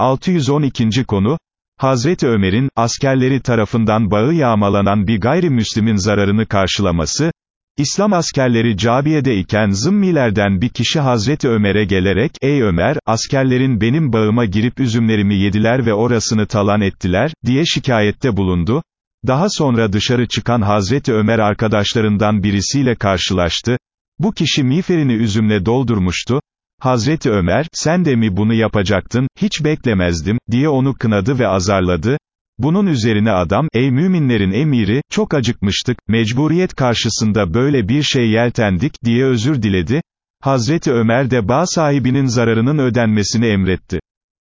612. konu, Hazreti Ömer'in, askerleri tarafından bağı yağmalanan bir gayrimüslimin zararını karşılaması, İslam askerleri Cabiye'de iken zımmilerden bir kişi Hazreti Ömer'e gelerek, ey Ömer, askerlerin benim bağıma girip üzümlerimi yediler ve orasını talan ettiler, diye şikayette bulundu. Daha sonra dışarı çıkan Hazreti Ömer arkadaşlarından birisiyle karşılaştı. Bu kişi miğferini üzümle doldurmuştu. Hazreti Ömer, sen de mi bunu yapacaktın, hiç beklemezdim, diye onu kınadı ve azarladı. Bunun üzerine adam, ey müminlerin emiri, çok acıkmıştık, mecburiyet karşısında böyle bir şey yeltendik, diye özür diledi. Hazreti Ömer de bağ sahibinin zararının ödenmesini emretti.